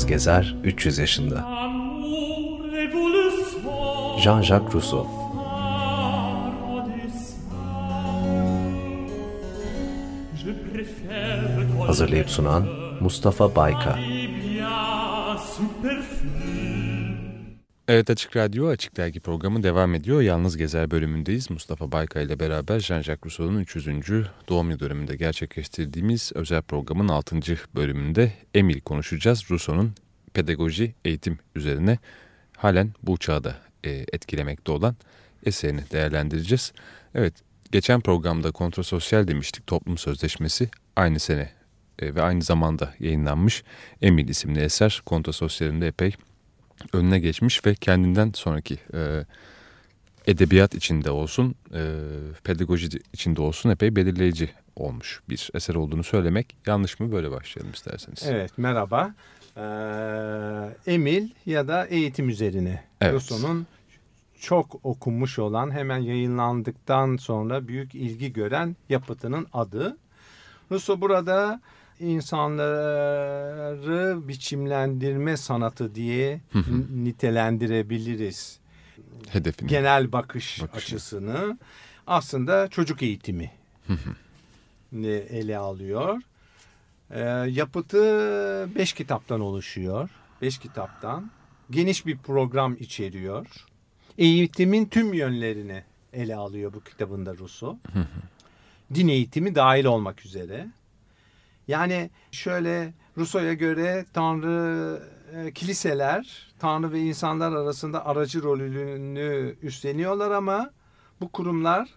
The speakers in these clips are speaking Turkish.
Yalnız Gezer 300 yaşında. Jean-Jacques Rousseau Hazırlayıp sunan Mustafa Bayka Evet Açık Radyo Açık Dergi programı devam ediyor. Yalnız Gezer bölümündeyiz. Mustafa Bayka ile beraber Jean-Jacques Rousseau'nun 300. doğum yıl döneminde gerçekleştirdiğimiz özel programın 6. bölümünde Emil konuşacağız. Rousseau'nun pedagoji, eğitim üzerine halen bu çağda e, etkilemekte olan eserini değerlendireceğiz. Evet, geçen programda kontrososyal demiştik toplum sözleşmesi aynı sene e, ve aynı zamanda yayınlanmış Emil isimli eser kontrososyalinde epey önüne geçmiş ve kendinden sonraki e, edebiyat içinde olsun, e, pedagoji içinde olsun epey belirleyici olmuş bir eser olduğunu söylemek yanlış mı? Böyle başlayalım isterseniz. Evet, merhaba. Ee, Emil ya da eğitim üzerine. Evet. Rousseau'nun çok okunmuş olan hemen yayınlandıktan sonra büyük ilgi gören yapıtının adı. Rousseau burada insanları biçimlendirme sanatı diye nitelendirebiliriz. Hedefini. Genel bakış Bakışı. açısını aslında çocuk eğitimi ele alıyor. Ee, yapıtı beş kitaptan oluşuyor. Beş kitaptan. Geniş bir program içeriyor. Eğitimin tüm yönlerini ele alıyor bu kitabında Rousseau. Din eğitimi dahil olmak üzere. Yani şöyle Rousseau'ya göre Tanrı e, kiliseler Tanrı ve insanlar arasında aracı rolünü üstleniyorlar ama bu kurumlar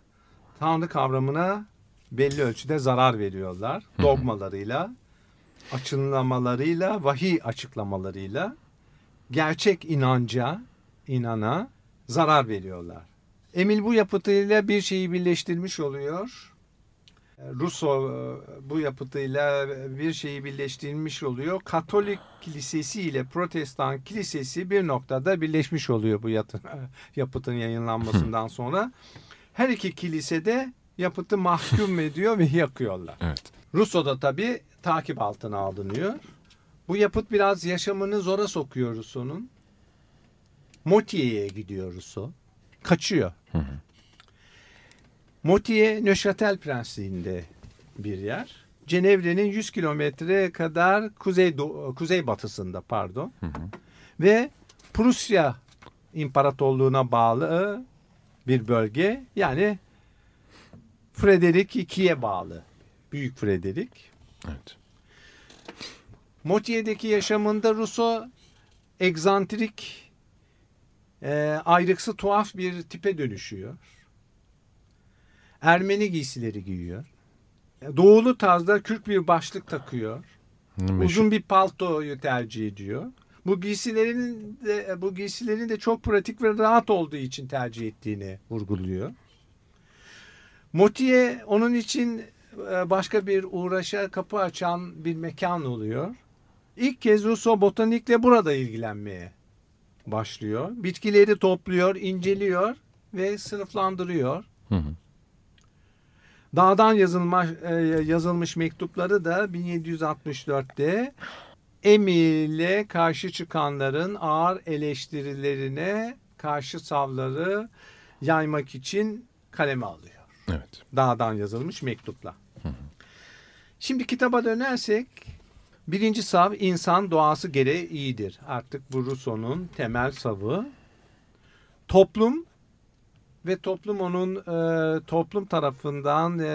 Tanrı kavramına belli ölçüde zarar veriyorlar. Dogmalarıyla, açıklamalarıyla, vahiy açıklamalarıyla gerçek inanca, inana zarar veriyorlar. Emil bu yapıtıyla bir şeyi birleştirmiş oluyor. Rousseau e, bu yapıtıyla bir şeyi birleştirmiş oluyor. Katolik kilisesi ile Protestan kilisesi bir noktada birleşmiş oluyor bu yatı- yapıtın yayınlanmasından sonra. Her iki kilisede yapıtı mahkum ediyor ve yakıyorlar. Evet. Rousseau da tabii takip altına alınıyor. Bu yapıt biraz yaşamını zora sokuyor Rousseau'nun. Motiye'ye gidiyor Rousseau. Kaçıyor. Motiye Neuchâtel Prensliği'nde bir yer. Cenevre'nin 100 kilometre kadar kuzey kuzey batısında pardon. Ve Prusya İmparatorluğu'na bağlı bir bölge. Yani Frederick II'ye bağlı. Büyük Frederick. Evet. Motiye'deki yaşamında Rousseau egzantrik, e, ayrıksı tuhaf bir tipe dönüşüyor. Ermeni giysileri giyiyor. Doğulu tarzda kürk bir başlık takıyor. Meşhur- Uzun bir paltoyu tercih ediyor. Bu giysilerin de bu giysilerin de çok pratik ve rahat olduğu için tercih ettiğini vurguluyor. Motiye onun için e, başka bir uğraşa kapı açan bir mekan oluyor. İlk kez Rousseau botanikle burada ilgilenmeye başlıyor. Bitkileri topluyor, inceliyor ve sınıflandırıyor. Hı hı. Dağdan yazılmış, e, yazılmış mektupları da 1764'te Emil'e karşı çıkanların ağır eleştirilerine karşı savları yaymak için kaleme alıyor. Evet. Dağdan yazılmış mektupla. Şimdi kitaba dönersek birinci sav insan doğası gereği iyidir. Artık bu Rousseau'nun temel savı. Toplum ve toplum onun e, toplum tarafından e,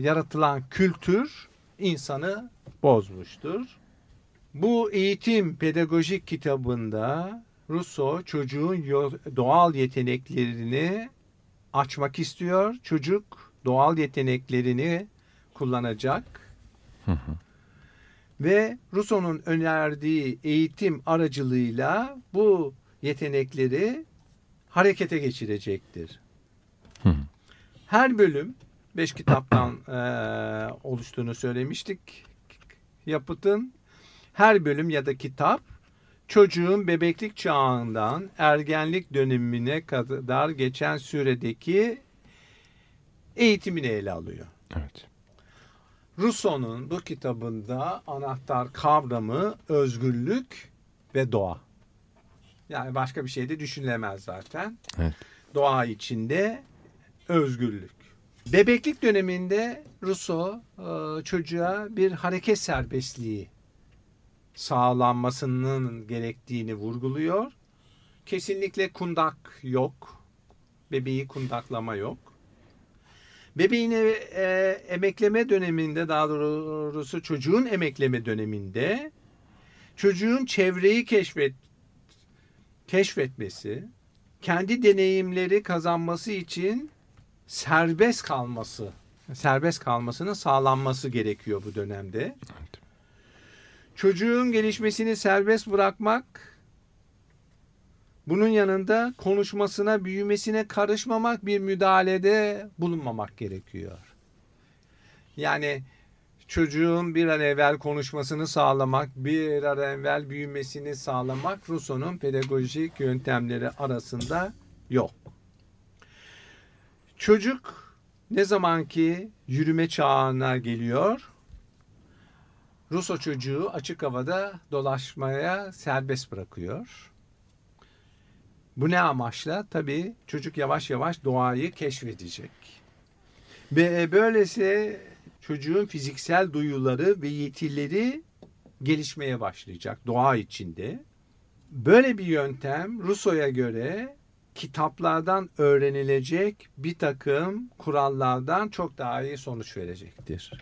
yaratılan kültür insanı bozmuştur. Bu eğitim pedagojik kitabında Rousseau çocuğun doğal yeteneklerini açmak istiyor. Çocuk doğal yeteneklerini kullanacak. Ve Rousseau'nun önerdiği eğitim aracılığıyla bu yetenekleri harekete geçirecektir. Her bölüm beş kitaptan eee, oluştuğunu söylemiştik. Yapıtın her bölüm ya da kitap çocuğun bebeklik çağından ergenlik dönemine kadar geçen süredeki eğitimini ele alıyor. Evet. Rousseau'nun bu kitabında anahtar kavramı özgürlük ve doğa. Yani başka bir şey de düşünülemez zaten. Evet. Doğa içinde özgürlük. Bebeklik döneminde Rousseau çocuğa bir hareket serbestliği sağlanmasının gerektiğini vurguluyor. Kesinlikle kundak yok. Bebeği kundaklama yok. Bebeğin e, emekleme döneminde daha doğrusu çocuğun emekleme döneminde çocuğun çevreyi keşfet keşfetmesi, kendi deneyimleri kazanması için serbest kalması, serbest kalmasının sağlanması gerekiyor bu dönemde. Evet. Çocuğun gelişmesini serbest bırakmak, bunun yanında konuşmasına, büyümesine karışmamak, bir müdahalede bulunmamak gerekiyor. Yani çocuğun bir an evvel konuşmasını sağlamak, bir an evvel büyümesini sağlamak Rousseau'nun pedagojik yöntemleri arasında yok. Çocuk ne zaman ki yürüme çağına geliyor, Rousseau çocuğu açık havada dolaşmaya serbest bırakıyor. Bu ne amaçla? Tabii çocuk yavaş yavaş doğayı keşfedecek. Ve böylesi çocuğun fiziksel duyuları ve yetileri gelişmeye başlayacak doğa içinde. Böyle bir yöntem Rousseau'ya göre kitaplardan öğrenilecek bir takım kurallardan çok daha iyi sonuç verecektir.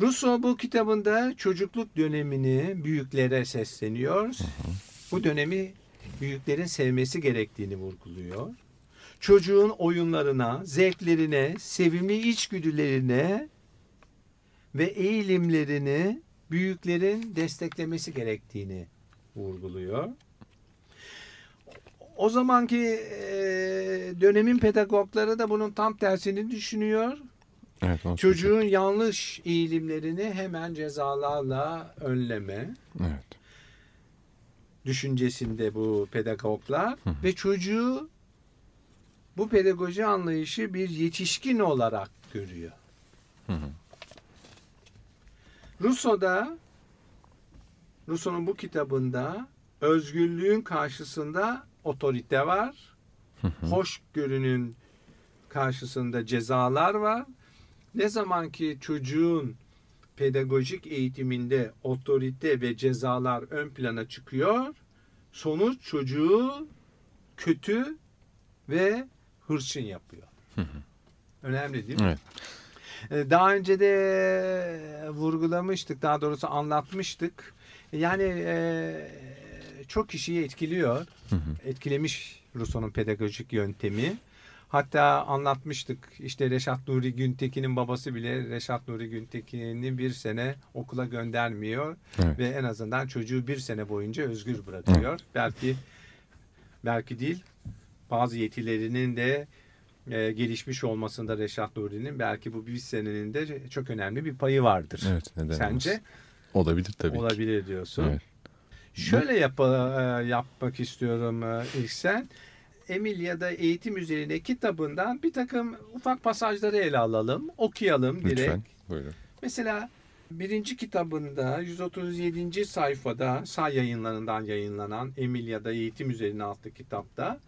Rousseau bu kitabında çocukluk dönemini büyüklere sesleniyor. Bu dönemi büyüklerin sevmesi gerektiğini vurguluyor. Çocuğun oyunlarına, zevklerine, sevimli içgüdülerine ve eğilimlerini büyüklerin desteklemesi gerektiğini vurguluyor. O zamanki e, dönemin pedagogları da bunun tam tersini düşünüyor. Evet, Çocuğun yanlış eğilimlerini hemen cezalarla önleme Evet. düşüncesinde bu pedagoglar ve çocuğu bu pedagoji anlayışı bir yetişkin olarak görüyor. Hı hı. Rousseau'da Rousseau'nun bu kitabında özgürlüğün karşısında otorite var. Hoşgörünün karşısında cezalar var. Ne zaman ki çocuğun pedagojik eğitiminde otorite ve cezalar ön plana çıkıyor, sonuç çocuğu kötü ve hırçın yapıyor. Önemli değil mi? Evet. Ee, Daha önce de vurgulamıştık, daha doğrusu anlatmıştık. Yani e, çok kişiyi etkiliyor. Etkilemiş Rousseau'nun pedagojik yöntemi. Hatta anlatmıştık işte Reşat Nuri Güntekin'in babası bile Reşat Nuri Güntekin'i bir sene okula göndermiyor. Evet. Ve en azından çocuğu bir sene boyunca özgür bırakıyor. Belki belki değil bazı yetilerinin de e, gelişmiş olmasında Reşat Nuri'nin belki bu bir senenin de çok önemli bir payı vardır. Evet, neden Sence? olmasın? Olabilir tabii ki. Olabilir diyorsun. Evet. Şöyle yap, e, yapmak istiyorum e, İlksen. Emil ya da eğitim üzerine kitabından bir takım ufak pasajları ele alalım. Okuyalım direkt. Lütfen. Buyurun. Mesela birinci kitabında 137. sayfada say yayınlarından yayınlanan Emil ya da eğitim üzerine adlı kitapta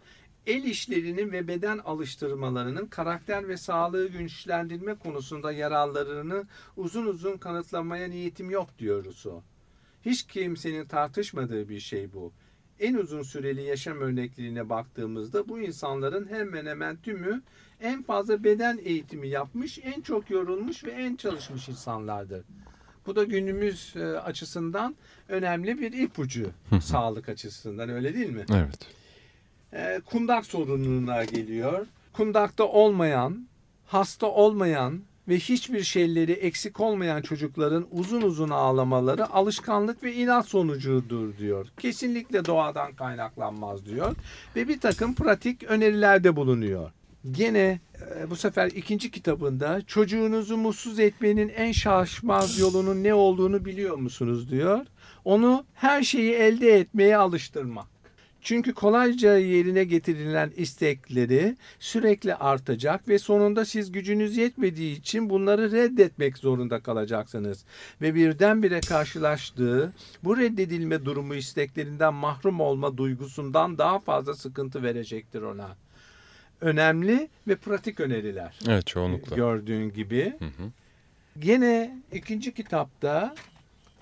el işlerinin ve beden alıştırmalarının karakter ve sağlığı güçlendirme konusunda yararlarını uzun uzun kanıtlamaya niyetim yok diyoruz o. Hiç kimsenin tartışmadığı bir şey bu. En uzun süreli yaşam örneklerine baktığımızda bu insanların hemen hemen tümü en fazla beden eğitimi yapmış, en çok yorulmuş ve en çalışmış insanlardır. Bu da günümüz e, açısından önemli bir ipucu sağlık açısından öyle değil mi? Evet. E, kundak sorununa geliyor. Kundakta olmayan, hasta olmayan ve hiçbir şeyleri eksik olmayan çocukların uzun uzun ağlamaları alışkanlık ve inat sonucudur diyor. Kesinlikle doğadan kaynaklanmaz diyor ve bir takım pratik önerilerde bulunuyor. Gene e, bu sefer ikinci kitabında çocuğunuzu mutsuz etmenin en şaşmaz yolunun ne olduğunu biliyor musunuz diyor. Onu her şeyi elde etmeye alıştırmak. Çünkü kolayca yerine getirilen istekleri sürekli artacak ve sonunda siz gücünüz yetmediği için bunları reddetmek zorunda kalacaksınız. Ve birdenbire karşılaştığı bu reddedilme durumu isteklerinden mahrum olma duygusundan daha fazla sıkıntı verecektir ona. Önemli ve pratik öneriler. Evet çoğunlukla. Gördüğün gibi. Hı hı. Gene ikinci kitapta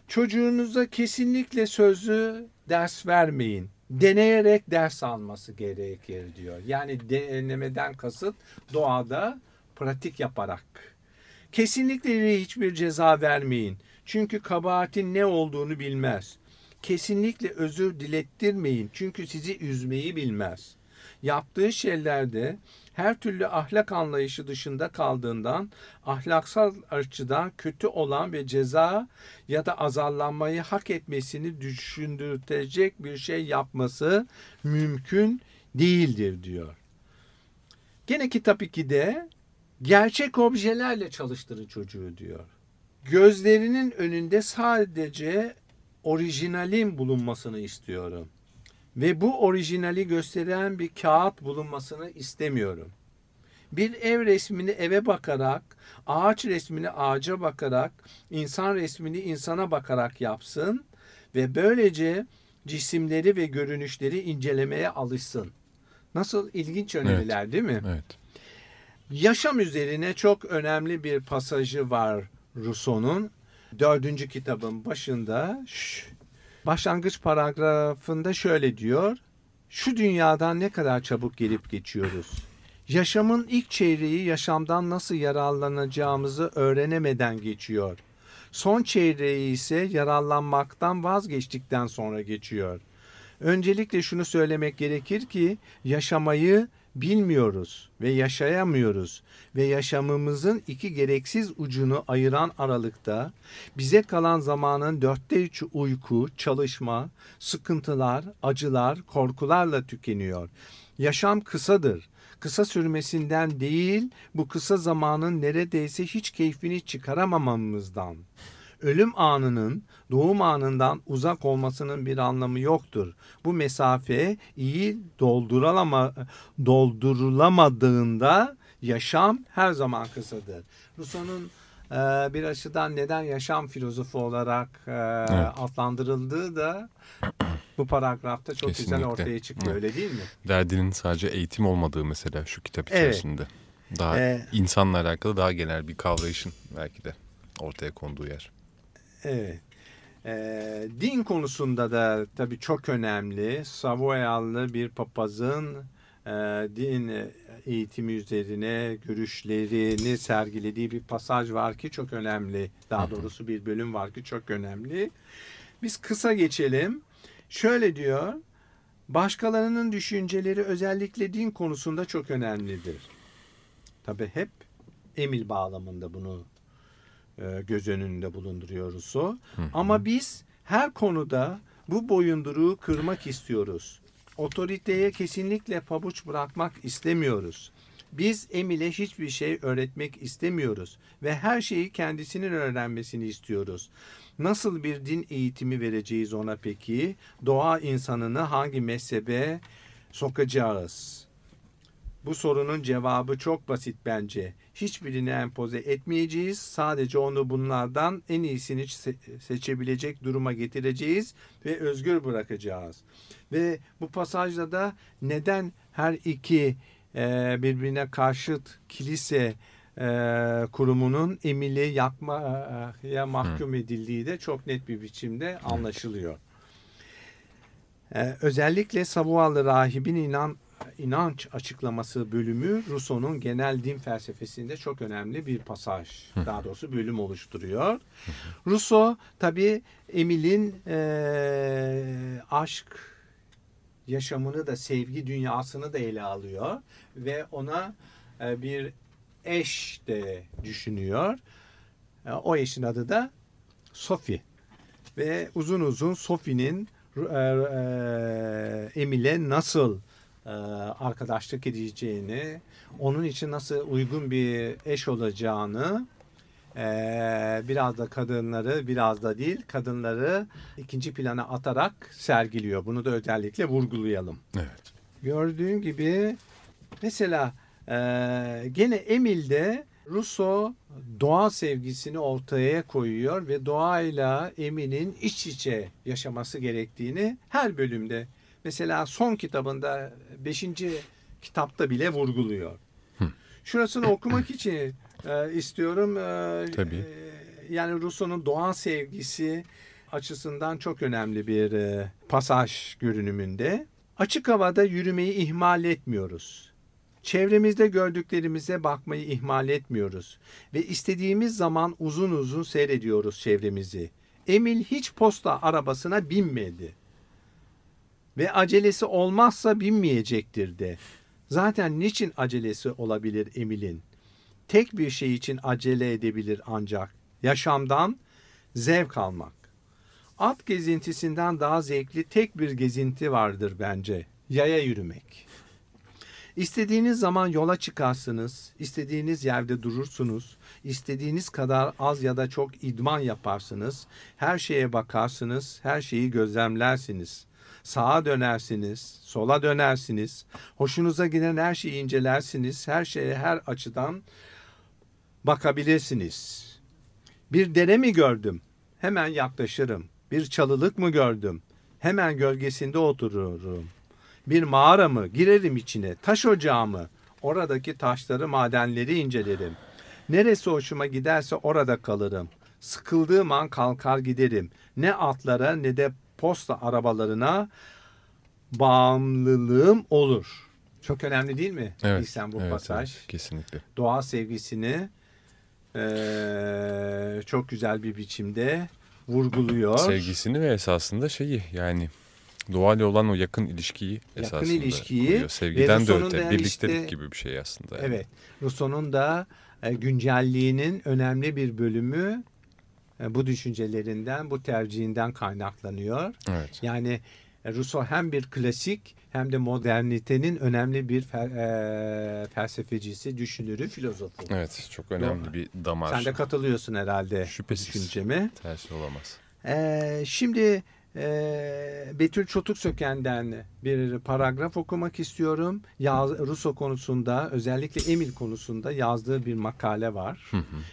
çocuğunuza kesinlikle sözlü ders vermeyin. Deneyerek ders alması gerekir diyor. Yani denemeden kasıt doğada pratik yaparak. Kesinlikle hiçbir ceza vermeyin. Çünkü kabahatin ne olduğunu bilmez. Kesinlikle özür dilettirmeyin. Çünkü sizi üzmeyi bilmez. Yaptığı şeylerde her türlü ahlak anlayışı dışında kaldığından ahlaksal açıdan kötü olan ve ceza ya da azarlanmayı hak etmesini düşündürtecek bir şey yapması mümkün değildir diyor. Gene kitap 2'de gerçek objelerle çalıştırın çocuğu diyor. Gözlerinin önünde sadece orijinalin bulunmasını istiyorum. Ve bu orijinali gösteren bir kağıt bulunmasını istemiyorum. Bir ev resmini eve bakarak, ağaç resmini ağaca bakarak, insan resmini insana bakarak yapsın ve böylece cisimleri ve görünüşleri incelemeye alışsın. Nasıl ilginç öneriler değil mi? Evet. Yaşam üzerine çok önemli bir pasajı var Rousseau'nun. Dördüncü kitabın başında başlangıç paragrafında şöyle diyor. Şu dünyadan ne kadar çabuk gelip geçiyoruz. Yaşamın ilk çeyreği yaşamdan nasıl yararlanacağımızı öğrenemeden geçiyor. Son çeyreği ise yararlanmaktan vazgeçtikten sonra geçiyor. Öncelikle şunu söylemek gerekir ki yaşamayı bilmiyoruz ve yaşayamıyoruz ve yaşamımızın iki gereksiz ucunu ayıran aralıkta bize kalan zamanın dörtte üçü uyku, çalışma, sıkıntılar, acılar, korkularla tükeniyor. Yaşam kısadır. Kısa sürmesinden değil, bu kısa zamanın neredeyse hiç keyfini çıkaramamamızdan. Ölüm anının doğum anından uzak olmasının bir anlamı yoktur. Bu mesafe iyi doldurulama, doldurulamadığında yaşam her zaman kısadır. Rousseau'nun e, bir açıdan neden yaşam filozofu olarak e, Evet. adlandırıldığı da bu paragrafta çok güzel Kesinlikle. ortaya çıkıyor Evet. öyle değil mi? Derdinin sadece eğitim olmadığı mesela şu kitap Evet. içerisinde. Daha Ee, insanla alakalı daha genel bir kavrayışın belki de ortaya konduğu yer. Evet. Ee, din konusunda da tabii çok önemli. Savoyalı bir papazın e, din eğitimi üzerine görüşlerini sergilediği bir pasaj var ki çok önemli. Daha doğrusu bir bölüm var ki çok önemli. Biz kısa geçelim. Şöyle diyor. Başkalarının düşünceleri özellikle din konusunda çok önemlidir. Tabii hep Emil bağlamında bunu e, göz önünde bulunduruyor Rousseau. Ama biz her konuda bu boyunduruğu kırmak istiyoruz. Otoriteye kesinlikle pabuç bırakmak istemiyoruz. Biz Emil'e hiçbir şey öğretmek istemiyoruz ve her şeyi kendisinin öğrenmesini istiyoruz. Nasıl bir din eğitimi vereceğiz ona peki? Doğa insanını hangi mezhebe sokacağız? Bu sorunun cevabı çok basit bence. Hiçbirini empoze etmeyeceğiz. Sadece onu bunlardan en iyisini se- seçebilecek duruma getireceğiz ve özgür bırakacağız. Ve bu pasajda da neden her iki e, birbirine karşıt kilise e, kurumunun Emil'i yakmaya mahkum edildiği de çok net bir biçimde anlaşılıyor. E, özellikle Savualı rahibin inan inanç açıklaması bölümü Rousseau'nun genel din felsefesinde çok önemli bir pasaj. Daha doğrusu bölüm oluşturuyor. Rousseau tabi Emil'in e, aşk yaşamını da sevgi dünyasını da ele alıyor ve ona e, bir eş de düşünüyor. E, o eşin adı da Sophie ve uzun uzun Sophie'nin e, e, Emil'e nasıl arkadaşlık edeceğini, onun için nasıl uygun bir eş olacağını Ee, biraz da kadınları biraz da değil kadınları ikinci plana atarak sergiliyor. Bunu da özellikle vurgulayalım. Evet. Gördüğün gibi mesela e, gene Emil'de Rousseau doğa sevgisini ortaya koyuyor ve doğayla Emil'in iç içe yaşaması gerektiğini her bölümde mesela son kitabında 5. kitapta bile vurguluyor. Şurasını okumak için e, istiyorum. E, Tabii. e, yani Rousseau'nun doğa sevgisi açısından çok önemli bir e, pasaj görünümünde. Açık havada yürümeyi ihmal etmiyoruz. Çevremizde gördüklerimize bakmayı ihmal etmiyoruz ve istediğimiz zaman uzun uzun seyrediyoruz çevremizi. Emil hiç posta arabasına binmedi. Ve acelesi olmazsa binmeyecektir de. Zaten niçin acelesi olabilir Emil'in? Tek bir şey için acele edebilir ancak. Yaşamdan zevk almak. At gezintisinden daha zevkli tek bir gezinti vardır bence. Yaya yürümek. İstediğiniz zaman yola çıkarsınız, istediğiniz yerde durursunuz, istediğiniz kadar az ya da çok idman yaparsınız, her şeye bakarsınız, her şeyi gözlemlersiniz. Sağa dönersiniz, sola dönersiniz, hoşunuza giden her şeyi incelersiniz, her şeye her açıdan bakabilirsiniz. Bir dere mi gördüm? Hemen yaklaşırım. Bir çalılık mı gördüm? Hemen gölgesinde otururum. Bir mağara mı? Girerim içine. Taş ocağı mı? Oradaki taşları, madenleri incelerim. Neresi hoşuma giderse orada kalırım. Sıkıldığım an kalkar giderim. Ne atlara ne de posta arabalarına bağımlılığım olur. Çok önemli değil mi? Evet. Bilsen bu evet, pasaj. evet, kesinlikle. Doğa sevgisini eee, çok güzel bir biçimde vurguluyor. Sevgisini ve esasında şeyi yani doğayla olan o yakın ilişkiyi Yakın esasında ilişkiyi kuruyor. Sevgiden de öte yani birliktelik işte- gibi bir şey aslında. yani. Evet. Rousseau'nun da e, güncelliğinin önemli bir bölümü e, bu düşüncelerinden, bu tercihinden kaynaklanıyor. Evet. Yani e, Rousseau hem bir klasik hem de modernitenin önemli bir fel- e, felsefecisi, düşünürü, filozofu. Evet çok önemli bir damar. Sen de katılıyorsun herhalde Şüphesiz. düşünceme. Tersi olamaz. Ee, şimdi e, Betül Çotuk Söken'den bir paragraf okumak istiyorum. Yaz, Russo konusunda özellikle Emil konusunda yazdığı bir makale var.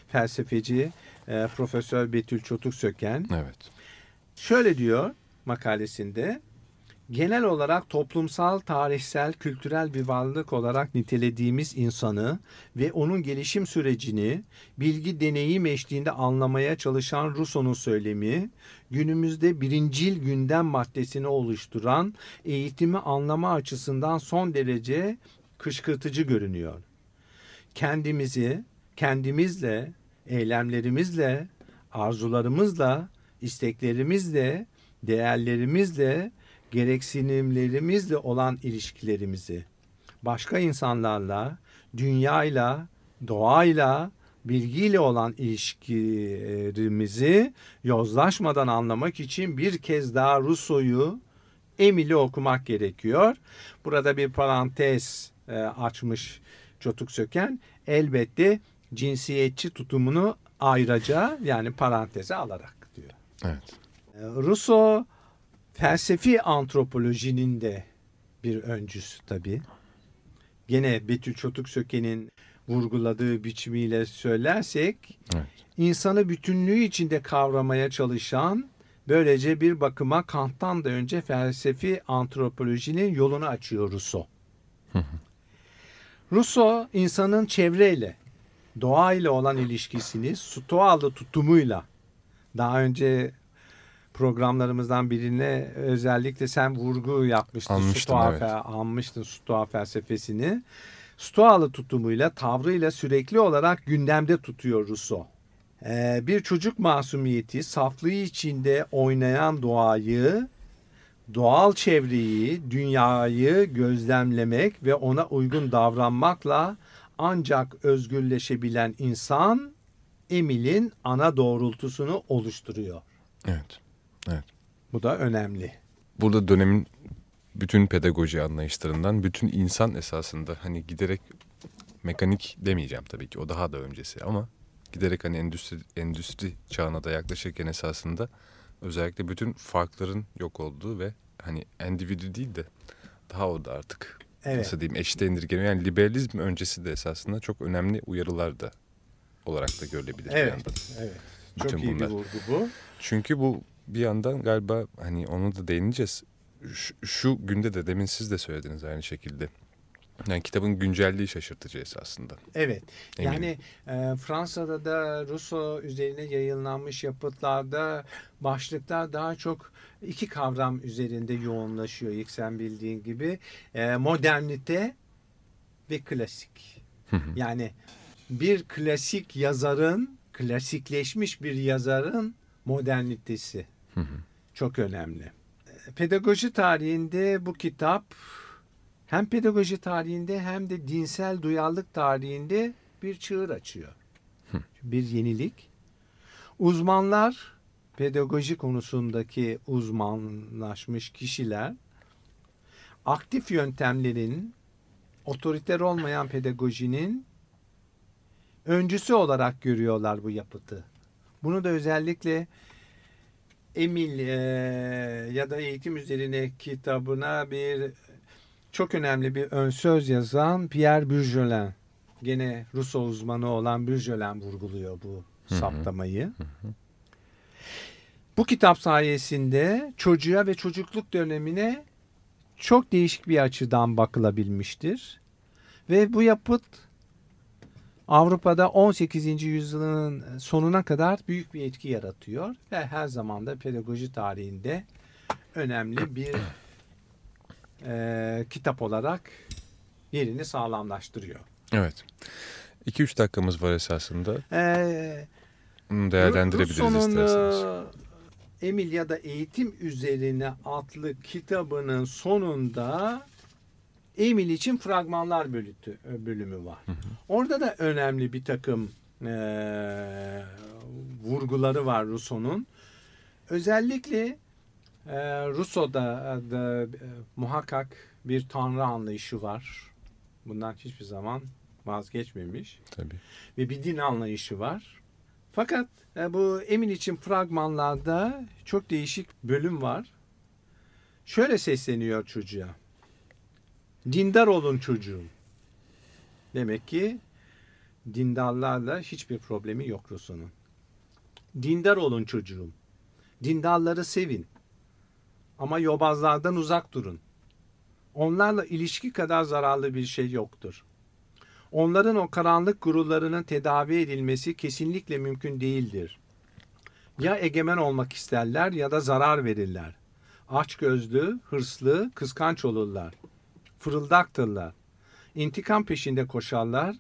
Felsefeci e, Profesör Betül Çotuk Söken. Evet. Şöyle diyor makalesinde. Genel olarak toplumsal, tarihsel, kültürel bir varlık olarak nitelediğimiz insanı ve onun gelişim sürecini bilgi deneyim eşliğinde anlamaya çalışan Rousseau'nun söylemi, günümüzde birincil gündem maddesini oluşturan eğitimi anlama açısından son derece kışkırtıcı görünüyor. Kendimizi, kendimizle, eylemlerimizle, arzularımızla, isteklerimizle, değerlerimizle, gereksinimlerimizle olan ilişkilerimizi, başka insanlarla, dünyayla, doğayla, bilgiyle olan ilişkilerimizi yozlaşmadan anlamak için bir kez daha Rousseau'yu Emil'i okumak gerekiyor. Burada bir parantez e, açmış Çotuk Söken. Elbette cinsiyetçi tutumunu ayrıca yani paranteze alarak diyor. Evet. E, Rousseau felsefi antropolojinin de bir öncüsü tabii. Gene Betül Çotuk Söken'in vurguladığı biçimiyle söylersek Evet. insanı bütünlüğü içinde kavramaya çalışan böylece bir bakıma Kant'tan da önce felsefi antropolojinin yolunu açıyor Rousseau. Rousseau insanın çevreyle, doğayla olan ilişkisini stoğalı tutumuyla daha önce programlarımızdan birine özellikle sen vurgu yapmıştın. Anmıştım, Stoğa, evet. anmıştın Stoğa felsefesini. Stoğalı tutumuyla, tavrıyla sürekli olarak gündemde tutuyor Rousseau. Ee, bir çocuk masumiyeti, saflığı içinde oynayan doğayı, doğal çevreyi, dünyayı gözlemlemek ve ona uygun davranmakla ancak özgürleşebilen insan Emil'in ana doğrultusunu oluşturuyor. Evet. Bu da önemli. Burada dönemin bütün pedagoji anlayışlarından bütün insan esasında hani giderek mekanik demeyeceğim tabii ki o daha da öncesi ama giderek hani endüstri, endüstri çağına da yaklaşırken esasında özellikle bütün farkların yok olduğu ve hani endüvidü değil de daha o da artık Evet. nasıl diyeyim eşite indirgeme yani liberalizm öncesi de esasında çok önemli uyarılar da olarak da görülebilir bir Evet. yandan. Evet. Bütün Çok iyi bunlar. bir vurgu bu. Çünkü bu bir yandan galiba hani onu da değineceğiz. Şu, şu günde de demin siz de söylediniz aynı şekilde. Yani kitabın güncelliği şaşırtıcı esasında. Evet. Eminim. Yani e, Fransa'da da Rousseau üzerine yayınlanmış yapıtlarda başlıklar daha çok iki kavram üzerinde yoğunlaşıyor. İlk sen bildiğin gibi E, modernite ve klasik. Yani bir klasik yazarın, klasikleşmiş bir yazarın modernitesi çok önemli. E, Pedagoji tarihinde bu kitap hem pedagoji tarihinde hem de dinsel duyarlılık tarihinde bir çığır açıyor. Bir yenilik. Uzmanlar, pedagoji konusundaki uzmanlaşmış kişiler aktif yöntemlerin otoriter olmayan pedagojinin öncüsü olarak görüyorlar bu yapıtı. Bunu da özellikle Emil eee, ya da eğitim üzerine kitabına bir çok önemli bir ön söz yazan Pierre Bourgelin. Gene Russo uzmanı olan Bourgelin vurguluyor bu saptamayı. Bu kitap sayesinde çocuğa ve çocukluk dönemine çok değişik bir açıdan bakılabilmiştir. Ve bu yapıt Avrupa'da 18. yüzyılın sonuna kadar büyük bir etki yaratıyor ve her zaman da pedagoji tarihinde önemli bir e, kitap olarak yerini sağlamlaştırıyor. Evet. 2-3 dakikamız var esasında. E, Bunu değerlendirebiliriz Rousseau'nun, isterseniz. e, Emil ya da Eğitim Üzerine adlı kitabının sonunda Emil için fragmanlar bölütü, bölümü var. Orada da önemli bir takım e, vurguları var Rousseau'nun. Özellikle e, Rousseau'da da, e, muhakkak bir tanrı anlayışı var. Bundan hiçbir zaman vazgeçmemiş Tabii. ve bir din anlayışı var. Fakat e, bu Emin için fragmanlarda çok değişik bölüm var. Şöyle sesleniyor çocuğa. Dindar olun çocuğum. Demek ki dindarlarla hiçbir problemi yok Rousseau'nun. Dindar olun çocuğum. Dindarları sevin. Ama yobazlardan uzak durun. Onlarla ilişki kadar zararlı bir şey yoktur. Onların o karanlık gururlarının tedavi edilmesi kesinlikle mümkün değildir. Ya egemen olmak isterler ya da zarar verirler. Açgözlü, hırslı, kıskanç olurlar. Fırıldaktırlar. İntikam peşinde koşarlar.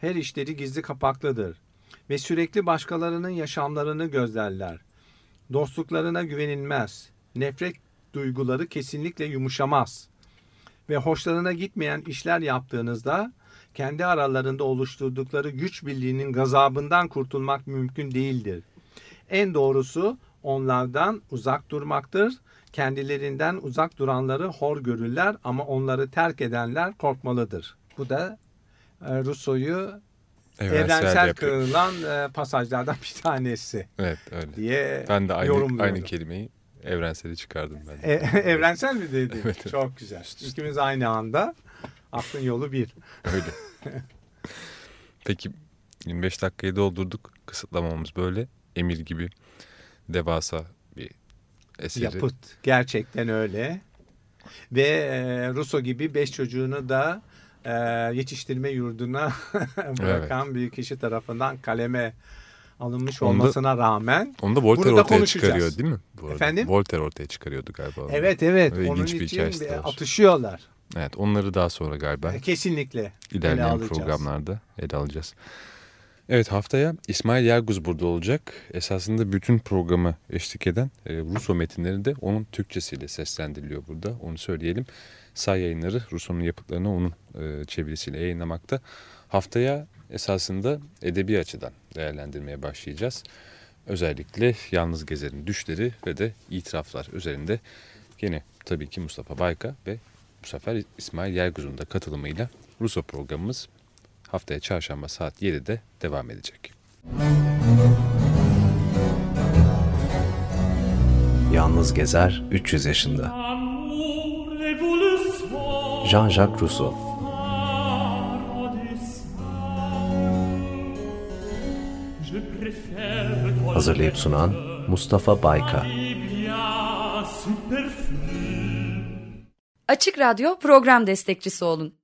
Her işleri gizli kapaklıdır. Ve sürekli başkalarının yaşamlarını gözlerler. Dostluklarına güvenilmez. Nefret duyguları kesinlikle yumuşamaz. Ve hoşlarına gitmeyen işler yaptığınızda kendi aralarında oluşturdukları güç birliğinin gazabından kurtulmak mümkün değildir. En doğrusu onlardan uzak durmaktır. Kendilerinden uzak duranları hor görürler ama onları terk edenler korkmalıdır. Bu da e, Rousseau'yu evrensel, yapıyor. kılan e, pasajlardan bir tanesi Evet öyle. diye Ben de aynı, aynı kelimeyi evrenseli çıkardım ben. E, evrensel mi dedin? Evet. Çok güzel. İkimiz aynı anda. Aklın yolu bir. Öyle. Peki 25 dakikayı doldurduk. Kısıtlamamız böyle. Emir gibi devasa eseri. Yapıt. Gerçekten öyle. Ve e, Russo gibi beş çocuğunu da e, yetiştirme yurduna bırakan bir kişi tarafından kaleme alınmış Onda- olmasına rağmen. Onu da Voltaire Bunu da ortaya çıkarıyor değil mi? Bu arada? Efendim? Voltaire ortaya çıkarıyordu galiba. Evet evet. Öyle Onun için bir atışıyorlar. Evet onları daha sonra galiba E, Kesinlikle. ele ilerleyen alacağız. programlarda ele alacağız. Evet haftaya İsmail Yerguz burada olacak. Esasında bütün programı eşlik eden e, Ruso metinleri de onun Türkçesiyle seslendiriliyor burada. Onu söyleyelim. Say yayınları Ruso'nun yapıtlarını onun e, çevirisiyle yayınlamakta. Haftaya esasında edebi açıdan değerlendirmeye başlayacağız. Özellikle Yalnız Gezer'in düşleri ve de itiraflar üzerinde yine tabii ki Mustafa Bayka ve bu sefer İsmail Yerguz'un da katılımıyla Ruso programımız haftaya çarşamba saat 7'de devam edecek. Yalnız Gezer 300 yaşında. Jean-Jacques Rousseau Hazırlayıp sunan Mustafa Bayka Açık Radyo program destekçisi olun.